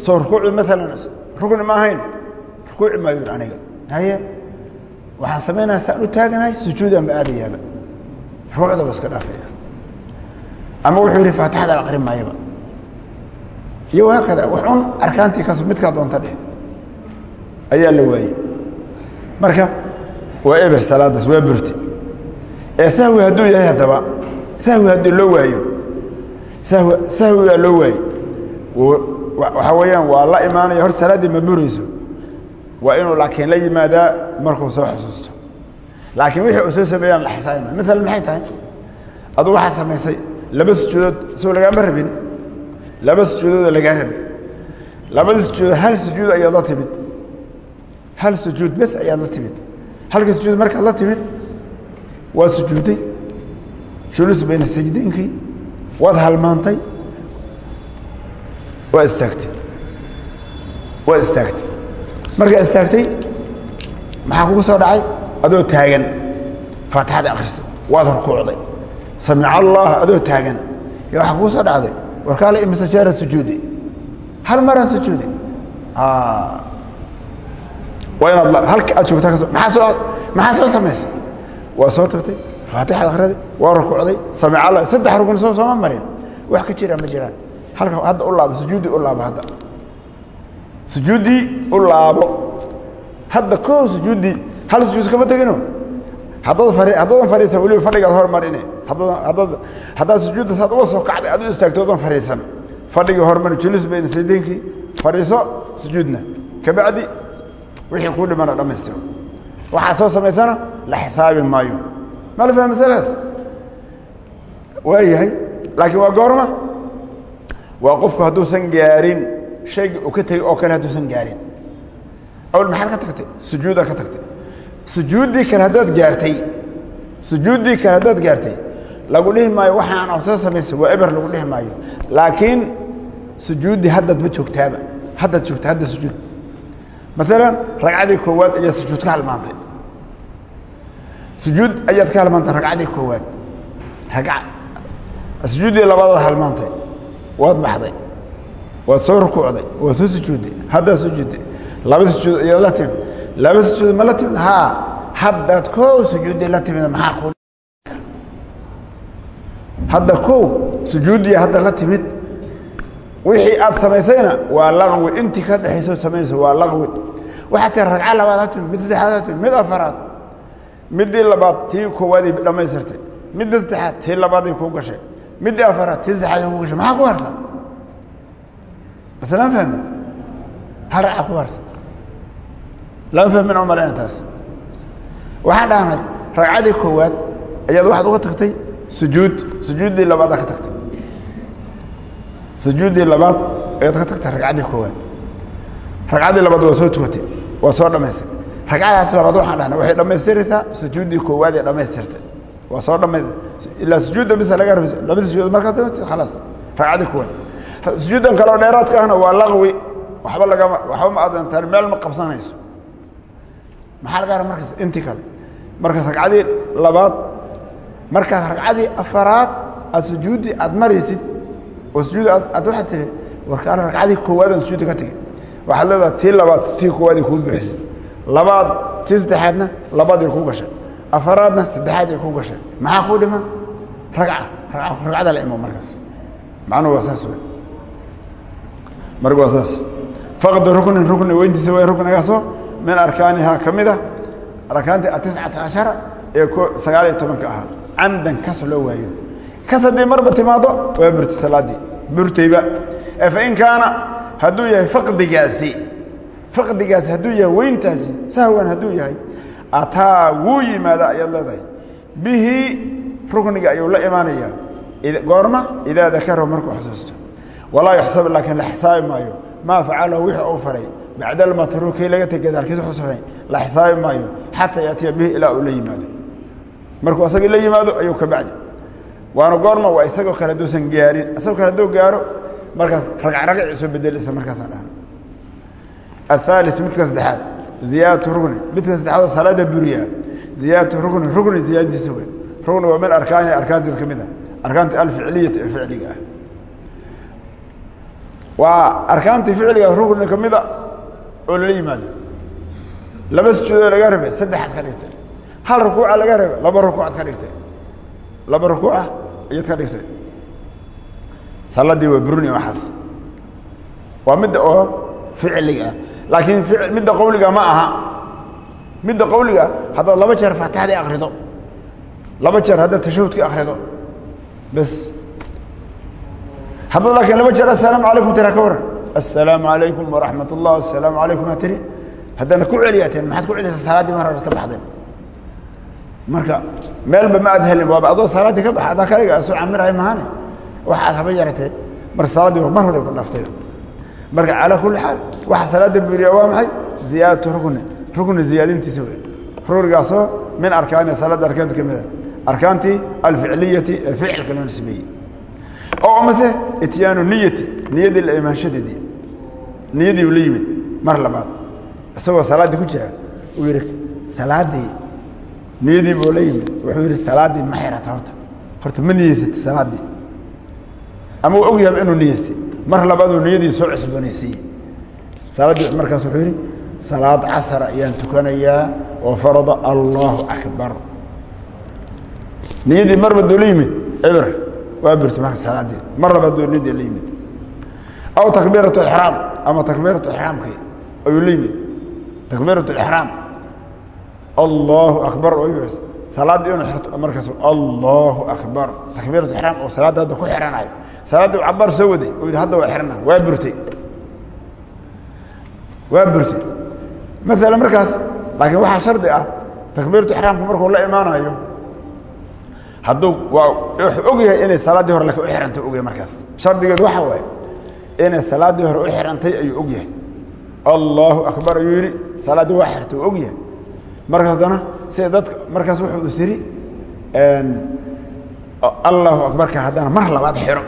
soo rukuuci maalan rugni ma ahayn. Rukuuci maayo yidhi aniga. Haye waxaan samaynaya saan u taaganahay sujuudaan ba aadayaaba ruucda ba iska dhaafaya. Ama wuxuu yidhi faatixada aqri maayaba iyo haakada waxun arkaantii kas midkaa doonta dheh. Ayaa la waayey marka waa eber salaadaas waa burti. Ee sahwi hadduu yahay haddaba sahwi haddii loo waayo sahwi sahwigaa loo waayey waxaa weeyaan waa la imaanaya horta salaaddii ma burayso. Waa inuu laakiin la yimaadaa markuu soo xusuusto. Laakiin wixii uu soo sameeyaan la xisaabi maayo maalan maxay tahay? Adugu waxaad samaysay laba sujuudood soo lagaama rabin laba sujuudoodoo lagaa rabin labadii sujuudood hal sujuud ayaad la timid. Hal sujuud bes ayaad la timid. Halka sujuud markaad la timid waad sujuudday julus bayna sajdeynkii waad halmaantay. Waad istaagtay. Waad istaagtay. Markaa istaagtay maxaa kugu soo dhacay? Adoo taagan. Faatixada akhrisay. Waad horkuucday samic allah adoo taagan. Y waxaa kugu soo dhacday warkaale imise jeera sujuudi hal maraa sujuudi waa inaad halka aad joogtaa kaso maaa soo maxaa soo samaysay waa soo tagtay faatixad akhriday waa rukuucday samic allah saddex rukn soo sooma marin. Wax ka jira ma jiraan. Halka hadda u laabo sujuuddii u laabo hadda. Sujuuddii u laabo. Hadda koo sujuuddii hal sujuud kama tegino haddaad haddaadan fariisan weliba fadhigaad hormarine haddaad sujuudda saad uga soo kacday aad u istaagto odan fariisan fadhigii hormari julus bayna saydeynkii fadhiiso sujuudna. Kabacdi wixii kuu dhimana dhammaystiro waxaad soo samaysana la xisaabi maayo. Ma la fahma masaladaas waa yahay. Laakiin waa goorma. Waa qofku hadduusan gaarin shayga uu ka tegey oo kale hadduusan gaarin. Awal maxaad ka tagtay? Sujuudaad ka tagtay. Sujuuddii kale haddaad gaartay. Sujuuddii kale haddaad gaartay lagu dhihi maayo waxaan oo soo samaysay waa eber lagu dhihi maayo. Laakiin sujuuddii haddaad ma joogtaaba. Haddaad joogta hadda sujuud. Maalan ragcadii koowaad ayaad sujuud ka halmaantay. Sujuud ayaad ka halmaantay ragcadii koowaad. Ragca sujuuddii labaadaad halmaantay. Waad baxday. Waad soo rukuucday. Waad soo sujuudday haddaad sujuudday laba sujuud ayaad la timid. Laba sujuud ma la timid? Haa. Haddaad kow sujuuddii la timid maxaa ku hadda kow sujuuddii hadda la timid. Wixii aad samaysayna waa laqwi. Intii ka dhexayso samaynaysa waa laqwi. Waxaa tii ragco labaad la timid mid saddexaad la timid mid afaraad. Middii labaad tii koowaadii dhammaystirtay. Midda saddexaad tii labaaday kuu gashay. Middii afaraad tii saddexaad kuu gashay. Maxaa ku harsan base lama fahmin hal ragca ku harsan lama fahmin oo malayna taas. Waxaan dhahnay ragcadii koowaad ayaad waxaad uga tagtay sujuud sujuuddii labaadaa ka tagtay. Sujuuddii labaad ayaad ka tagtay ragcaddii koowaad. Ragcaddii labaad waa soo tukatay waa soo dhammaystay ragcadaas labaad waxaan dhahnay waxay dhammaystiraysaa sujuuddii koowaad ee dhammaystirtay waa soo dhamays ilaa sujuudda bisa laga rab labada sujuud markaa tamatid khalaas ragcadii kuwan sujuuddan kale oo dheeraadka ahna waa laqwi waxba lagama waxba ma adantaan meel ma qabsanayso. Maxaa laga raba markaas inti kale. Markaas ragcadii labaad markaas ragcadii afaraad aad sujuuddii aad maraysid oo sujuud aad waxaad tiri warkaana ragcadii koowaadaan sujuudda ka tegi waxaad leedaha tii labaad tii koowaadii kuu buuxisay labaad tii saddexaadna labadii kuu gashay. Afaraadna saddexaadii kuu gashay. Maxaa kuu dhiman ragca. Ragcada la imo markaas. Macnuhu waa saas wey marka waa saas. Faqdu ruknin rukni weyntiisa way ruknigaasoo min arkaanihaa ka mid a arkaantii atiscata cashara ee sagaal iyo tobanka ahaa camdan kas loo waayo. Kas haddii marba timaado waa burti salaadii burtayba fain kaana hadduu yahay faqdigaasi faqdigaasi hadduu yahay weyntaasi sahwan hadduu yahay ataa wuu yimaada ayaad leedahay. Bihi rukniga ayuu la imaanayaa. Goorma idaa dakarahu markuu xusuusto walaa yuxsab laakiin la xisaabi maayo. Maa facalahu wixii uu faray. Bacda almatruukii laga tegay halkiis xusuufay la xisaabi maayo. Xataa yaatiya bihi ilaa uu la yimaado markuu asagii la yimaado ayuu ka bacdi. Waana goorma waa isagoo kale haduusan gaarin. Isagoo kale hadduu gaaro markaas ragacragaci soo bedelaysa markaasa dhahan athaali midka saddexaad. Ziyaadatu rugni midka saddexaad salaada buriya. Ziyaadatu rugni rugni ziyaadadiisa wey rugni waa min arkaani arkaanteed ka mid ah. Arkaanta alficliyata ee ficliga ah. Waa arkaantii ficliga rugni ka mida ah oo lala yimaado. Laba sujuudoo laga rabay saddexaad ka dhigtay hal rukuuca laga rabay laba rukuucaad ka dhigtay. laba rukuuca ayaad ka dhigtay. saladii waa buruni waxaas waa midda oo ficliga ah. laakiin midda qowliga ma aha. midda qowliga haddaad laba jeer faatixadii akrido laba jeer haddaad tashahudkii akrido bes. haddaad laakiin laba jeer assalaamu calaykum tira ka waran assalaamu calaykum waraxmat ullah assalaamu calaykum aa tiri. haddana ku celiyaateen maxaad ku celiysaa salaaddii mar horead ka baxdeen marka meelba ma aad helin waaba adoo salaaddii ka baxa adaa kaliga soo camirahay mahane wax aad haba yaratee mar salaaddii mar hore ku dhaftay. Marka calaa kulli xaal waxa salaada buriya waa maxay? Ziyaadatu rukni. Rukni ziyaadintiisa wey ruknigaasoo min arkaani salaadda arkaanta ka mid a arkaantii alficliyati ee ficilka loo nisbeeyey. Oo amase ityaanu niyati niyadii la imaanshadeedii niyadii uu la yimid. Mar labaad. Isagoo salaaddii ku jira uu yidhi salaaddii niyadii buu la yimid. Wuxuu yidhi salaaddii ma xirata horta. Horta ma niyeysatay salaaddii ama uu og yahay inuu niyeystay. Mar labaaduu niyadii soo cusboonaysiiyey. Salaaddii markaas wuxuu yidhi salaad casar ayaan tukanayaa oo farada allahu akbar. Niyadii mar baduu la yimid eber waa burtay marka salaaddii mar labaad buu niyadii la yimid. Aw takbiiratu ixraam ama takbiiratu ixraamkii ayuu la yimid. Takbiiratu ixraam allahu akbar oo salaaddii inuu xirto markaas allahu akbar. Takbiiratu ixraam oo salaadda hadda ku xiranayo salaaddii u cabaar soo waday oo yidhi hadda waa xirana waa burtay waa burtay maalan markaas laakiin waxaa shardi ah takbiiratu ixraamku markuu la imaanayo hadduu waa wuxuu og yahay inay salaaddii hore laakiin u xirantay og yahay markaas. Shardigeedu waxa waaye inay salaaddii hore u xirantay ayuu og yahay. Allahu akbar ayuu yidhi salaaddii waa xirtay uu og yahay markaas haddana sida dadka markaas wuxuu is yidhi allahu akbarka haddana mar labaad xiro.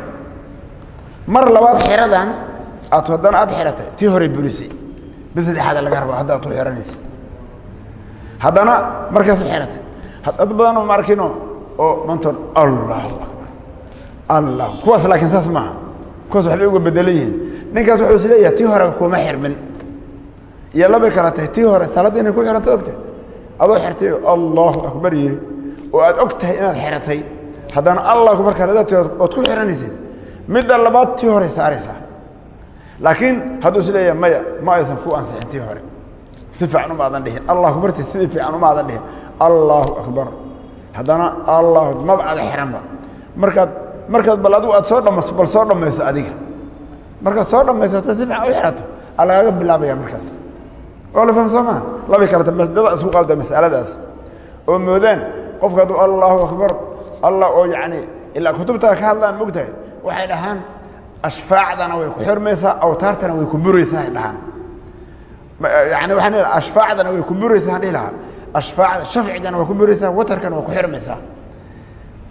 Mar labaad xiradan aad haddana aad xiratay. Tii hore burisay bis saddexaada laga raba hadda aad u xiranaysa haddana markaas xiratay. Dad badan oo ma arkino oo mantoon allahu akbar allah kuwaas laakiin saas maaha. Kuwaas waxbay uga bedelan yihiin. Ninkaas wuxuu is leeyahay tii hore kuma xirmin. Iyo labay kala tahay tii hore salaadda inay ku xiranta ogta adoo xirtay allahu akbar yidhi oo aad og tahay inaad xiratay. Haddana allah akbar kaladaati ood ku xiranaysid midda labaad tii hore saaraysaa laakiin hadduu is leeyahay maya ma aysan ku ansixin tii hore. Si fiican umaadan dhihin. Allah akbarti sidii fiican umaadan dhihin. Allahu akbar. Haddana allah maba ada xiranba. Markaad markaad bal adigu aad soo dhamas bal soo dhammayso adiga. Markaad soo dhammaysato si fiican u xirato aa lagaaga bilaabaya markaas waa la faham soo maha labay kaleta dada isku qalda masaladaas. Oo moodaan qofka hadduu allahu akbar allah oo yacni ilaa kutubtaa ka hadlaan mogtahay waxay dhahaan ashfaacdana way ku xirmaysaa awtaartana way ku buraysaa ay dhahaan. Yani waxaan dhihi ashfaacdana way ku buraysaa aan dhihi lahaa. Ashfaacda shafcigana waa ku buraysaa watarkana waa ku xirmaysaa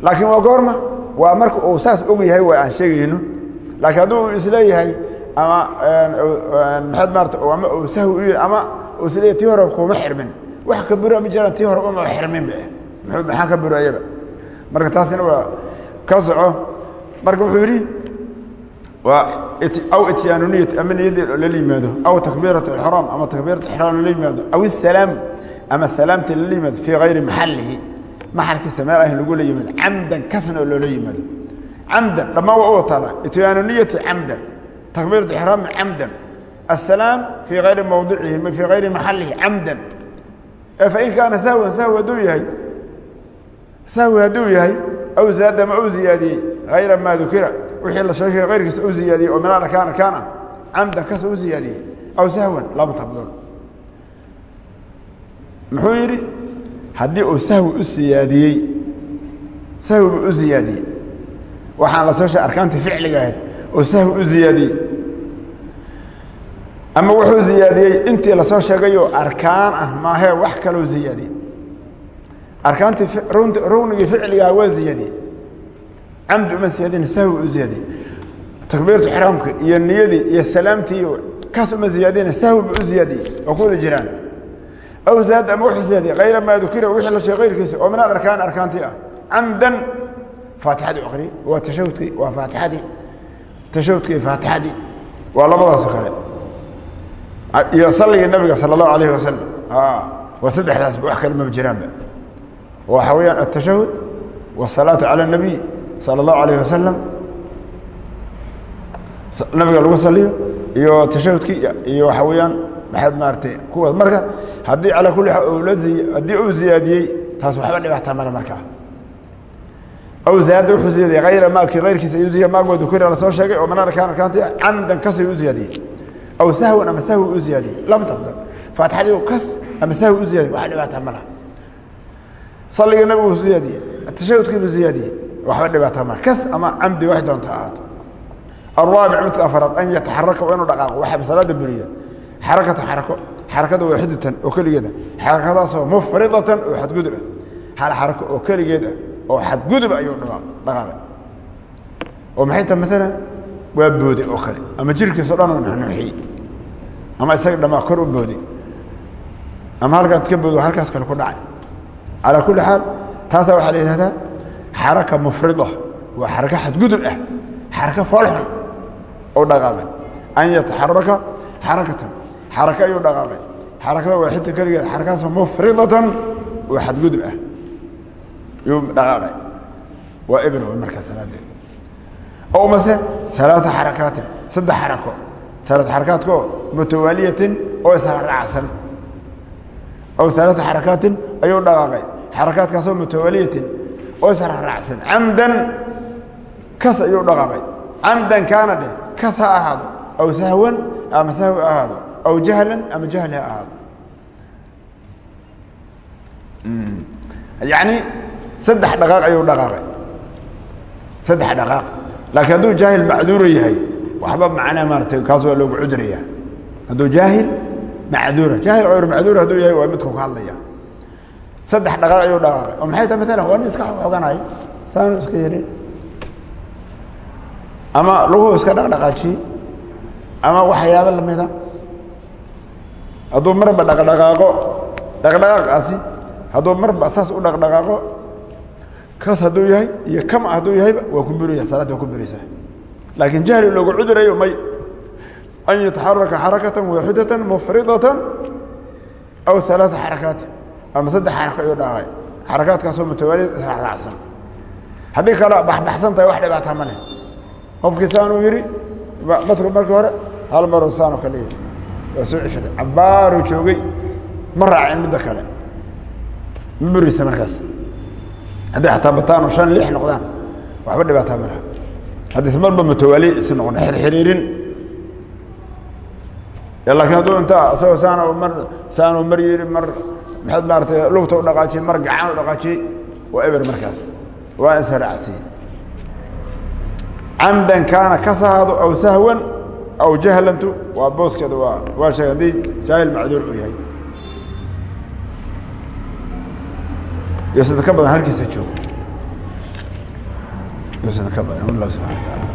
laakiin waa goorma waa marka uu saas og yahay waa aan sheegayno. Laakiin hadduu is leeyahay ama maxaad maarata ama uu sahwi u ama uu is leeyahay tii hore kuma xirmin. Wax ka bura ma jiraan tii hore uma xirmin ba muxuu maxaa ka burayaba marka taasina waa ka soco. Marka wuxuu yidhi waa aw ityaanu niyat ama niyadii lala yimaado. Aw takbiirat ixraam ama takbiirat ixraam lala yimaado. Aw isalaamu ama salaamta lala yimaado fii hayri maxalihi maxalkiisa meel ahin lagula yimaado. Camdan kasna oo loola yimaado. Camdan dhammaan waa u wataala ityaanu niyati takbiirat ixraami camdan. Asalaam fii hayri mawdicihi fii hayri maxalihi camdan. Fain kaana sahwan sahwi hadduu yahay sahwi hadduu yahay aw zaada ma u ziyaadiyey hayra maa dukira. Wixii la sheegay hayrkiisa u ziyaadiyey oo min arkaan arkaan ah camdan kas u ziyaadiyey. Aw sahwan lama tabdul muxuu yidhi haddii uu sahwi u siyaadiyey sahwiba u ziyaadiyey. Waxaan la soo sheegay arkaantii ficliga ahayd oo sahwi u ziyaadiyey ama wuxuu ziyaadiyey intii la soo sheegayoo arkaan ah maahee wax kaloo ziyaadiyey. Arkaantii rugnigii ficligaha waa ziyaadiyey. Camdi uma ziyaadina sahwi u ziyaadiyey. Takbiirtu xraamka iyo niyadii iyo salaamtii kaas uma ziyaadina sahwiba u ziyaadiyey oo ku wada jiraan. Aw zaad ama wuxuu ziyaadiyey hayra maa dukira wixii la sheegay hayrkiisa oo min alarkaan arkaantii ah. Camdan faatixadii aqri waa tashahudkii waa faatixadii tashahudkii faatixadii waa labadaasoo kale iyo salligii nabiga sala allahu alayhi wasalam waa saddexdaasba wax kale maba jiraanba waxaa weeyaan altashahud wasalaatu cala اnabiy sala allahu alayh wasalam nabiga lagu saliyo iyo tashahudkii iyo waxaa weeyaan maxaad maaratay kuwaas marka haddii calaa xaal haddii uu ziyaadiyey taas waxba dhibaata male markaa aw zaada wuxuu ziyaadiyey hayra maakii hayrkiisa yuziya maagoo dukira la soo sheegay oo manar arkaan arkaantii camdan kasay u ziyaadiyey aw sahwan ama sahwi u ziyaadiyey lam tafdal faatixadii kas ama sahwi u ziyadiyey wax dhibaata ma laha salligii nabigu u ziyaadiyey tashahudkiibuu ziyaadiyey waxba dhibaata mala kas ama camdi wax doonta ahaato araabic midka afaraad an yataxaraka waa inuu dhaqaaqo waxa salaada beriya xarakatan xarako xarakada waaxidatan oo keligeed ah xarakadaasoo mufridatan oo xadgudub ah hal xarako oo keligeed ah oo xadgudub ayuu dhaqaaqay oo maxay maalan waa boode oo kale. Ama jirkiiso dhan nuxnuuxiyey ama isaga dhamaa kor u boode ama halkaad ka boodo halkaas kale ku dhacay. Calaa kulli xaal taasaa waxaa la yidhahdaa xaraka mufrida waa xarako xadgudub ah xarako foolxun oo dhaqaaqay an yataxaraka xarakatan xarako ayuu dhaqaaqay xarakada waa xita keligeed xarakaasoo mufridatan oo xadgudub ah. Yuu dhaqaaqay waa ibr markaa salaadeed o mase alaaa xarakaatin saddex xarako alaa xarakaatko mutawaaliyatin oo israacsan aw alaaa xarakaatin ayuu dhaqaaqay xarakaadkaasoo mutawaaliyatin oo israacsan camdan kas ayuu dhaqaaqay camdan kaana dheh kas ha ahaado aw sahwan ama sahwi ha ahaado aw jahlan ama jahli ha ahaado yani saddex dhaqaaq ayuu dhaqaaqay saddex dhaqaaq laakiin hadduu jaahil macduura yahay waxba macnaa maaratay kaas waa loogu cuduraya. Hadduu jaahil macduura jaahil hayr macduur hadduu yahay waa midku ka hadlaya. Saddex dhaqaaq ayuu dhaqaaqay. Oo maxay tahay maalan waa nin iska xoganay saanu iska yarin ama lagu iska dhaqdhaqaajiyey ama waxyaabo lamida hadduu marba dhaqdhaqaaqo dhaqdhaqaaqaasi hadduu marba saas u dhaqdhaqaaqo kas hadduu yahay iyo kama hadduu yahayba waa ku buraya salaad waa ku buraysaa laakiin jahli loogu cudurayo may an yataxaraka xarakatan waaxidatan mufridatan aw alaaa xarakaati ama saddex xarako ayuu dhaqaaqay xarakaadkaasoo mutawaalid israacraacsan haddii kale baxbaxsan tahay wax dhibaataa ma leh. Qofkii saanuu yidhi masku markii hore hal maroo saanoo kale yidhi waa soo ceshaday. Cabbaaruu joogay ma raacin midda kale. Ma buraysa markaas hadday xataa bataan oo shan lix noqdaan waxba dhibaataa ma laha. Haddis marba mutawaali is noqon xirxiriirin laakiin hadduu intaa isagoo saana mar saanuu mar yidhi mar maxaad maaratay lugta u dhaqaajiyey mar gacan u dhaqaajiyey waa eber markaas. Waa insaraacsiye camdan kaana kas ahaado aw sahwan aw jahlantu waa booskeeda waa waa sheeg haddii jaahil macduur uu yahay iyo sadaka badan halkiisa joogo iyo sadaka badan allah subxana wa taala